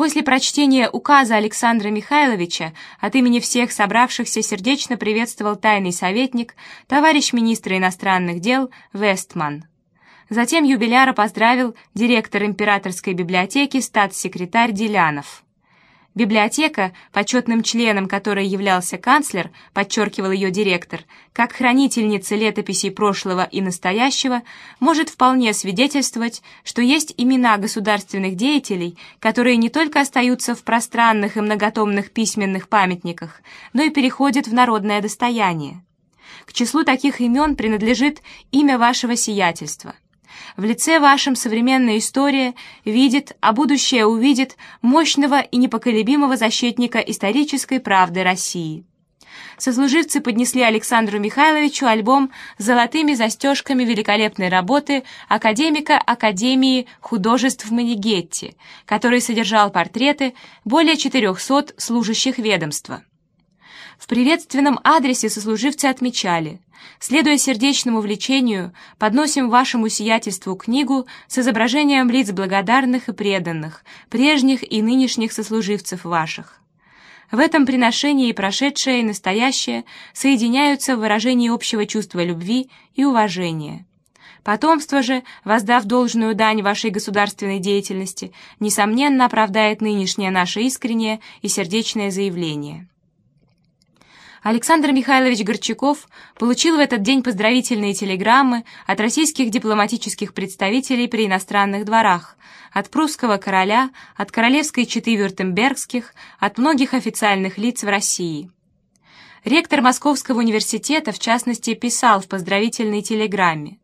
После прочтения указа Александра Михайловича от имени всех собравшихся сердечно приветствовал тайный советник, товарищ министра иностранных дел Вестман. Затем юбиляра поздравил директор императорской библиотеки статс-секретарь Делянов. Библиотека, почетным членом которой являлся канцлер, подчеркивал ее директор, как хранительница летописей прошлого и настоящего, может вполне свидетельствовать, что есть имена государственных деятелей, которые не только остаются в пространных и многотомных письменных памятниках, но и переходят в народное достояние. К числу таких имен принадлежит имя вашего сиятельства – в лице вашем современная история видит, а будущее увидит мощного и непоколебимого защитника исторической правды России. Сослуживцы поднесли Александру Михайловичу альбом с золотыми застежками великолепной работы академика Академии художеств в Манигетте, который содержал портреты более 400 служащих ведомства. В приветственном адресе сослуживцы отмечали «Следуя сердечному влечению, подносим вашему сиятельству книгу с изображением лиц благодарных и преданных, прежних и нынешних сослуживцев ваших». В этом приношении и прошедшее, и настоящее соединяются в выражении общего чувства любви и уважения. Потомство же, воздав должную дань вашей государственной деятельности, несомненно оправдает нынешнее наше искреннее и сердечное заявление. Александр Михайлович Горчаков получил в этот день поздравительные телеграммы от российских дипломатических представителей при иностранных дворах, от прусского короля, от королевской четы Вюртембергских, от многих официальных лиц в России. Ректор Московского университета, в частности, писал в поздравительной телеграмме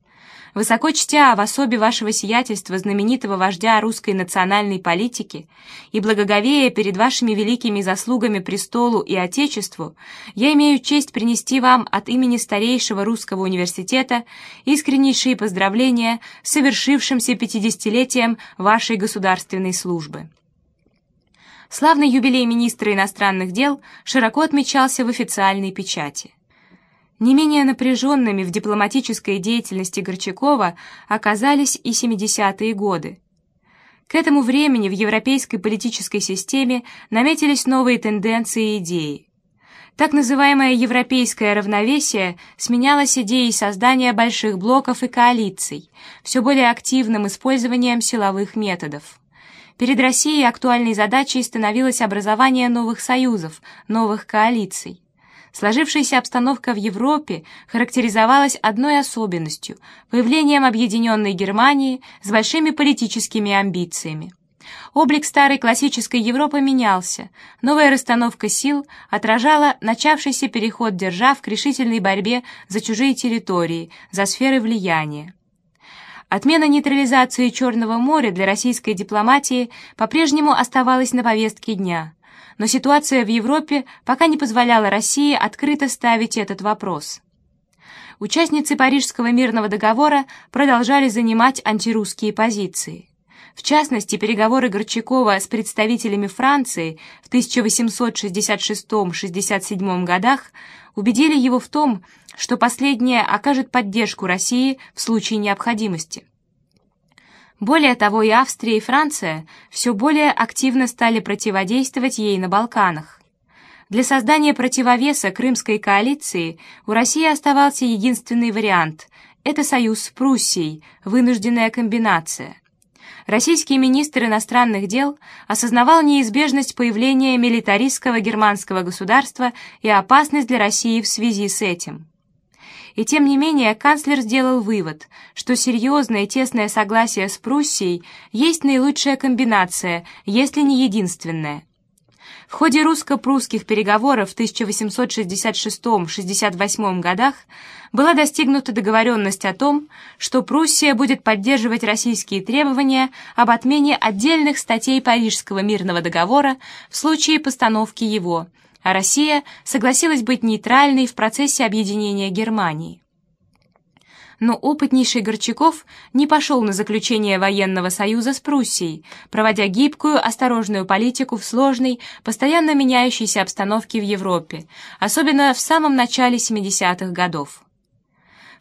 высоко чтя в особе вашего сиятельства знаменитого вождя русской национальной политики и благоговея перед вашими великими заслугами престолу и Отечеству, я имею честь принести вам от имени старейшего русского университета искреннейшие поздравления с совершившимся пятидесятилетием вашей государственной службы. Славный юбилей министра иностранных дел широко отмечался в официальной печати. Не менее напряженными в дипломатической деятельности Горчакова оказались и 70-е годы. К этому времени в европейской политической системе наметились новые тенденции и идеи. Так называемое европейское равновесие сменялось идеей создания больших блоков и коалиций, все более активным использованием силовых методов. Перед Россией актуальной задачей становилось образование новых союзов, новых коалиций. Сложившаяся обстановка в Европе характеризовалась одной особенностью – появлением объединенной Германии с большими политическими амбициями. Облик старой классической Европы менялся, новая расстановка сил отражала начавшийся переход держав к решительной борьбе за чужие территории, за сферы влияния. Отмена нейтрализации Черного моря для российской дипломатии по-прежнему оставалась на повестке дня – но ситуация в Европе пока не позволяла России открыто ставить этот вопрос. Участницы Парижского мирного договора продолжали занимать антирусские позиции. В частности, переговоры Горчакова с представителями Франции в 1866-67 годах убедили его в том, что последняя окажет поддержку России в случае необходимости. Более того, и Австрия, и Франция все более активно стали противодействовать ей на Балканах. Для создания противовеса Крымской коалиции у России оставался единственный вариант – это союз с Пруссией, вынужденная комбинация. Российский министр иностранных дел осознавал неизбежность появления милитаристского германского государства и опасность для России в связи с этим. И тем не менее канцлер сделал вывод, что серьезное тесное согласие с Пруссией есть наилучшая комбинация, если не единственная. В ходе русско-прусских переговоров в 1866-68 годах была достигнута договоренность о том, что Пруссия будет поддерживать российские требования об отмене отдельных статей Парижского мирного договора в случае постановки его – а Россия согласилась быть нейтральной в процессе объединения Германии. Но опытнейший Горчаков не пошел на заключение военного союза с Пруссией, проводя гибкую, осторожную политику в сложной, постоянно меняющейся обстановке в Европе, особенно в самом начале 70-х годов.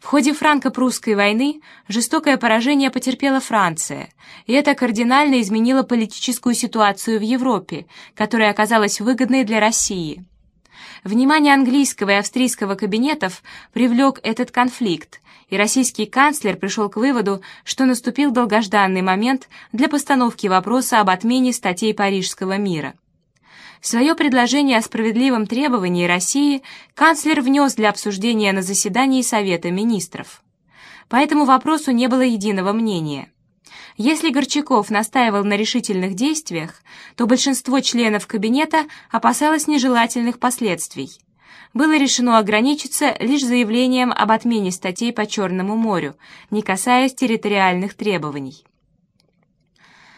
В ходе франко-прусской войны жестокое поражение потерпела Франция, и это кардинально изменило политическую ситуацию в Европе, которая оказалась выгодной для России. Внимание английского и австрийского кабинетов привлек этот конфликт, и российский канцлер пришел к выводу, что наступил долгожданный момент для постановки вопроса об отмене статей Парижского мира. Свое предложение о справедливом требовании России канцлер внес для обсуждения на заседании Совета министров. По этому вопросу не было единого мнения. Если Горчаков настаивал на решительных действиях, то большинство членов кабинета опасалось нежелательных последствий. Было решено ограничиться лишь заявлением об отмене статей по Черному морю, не касаясь территориальных требований.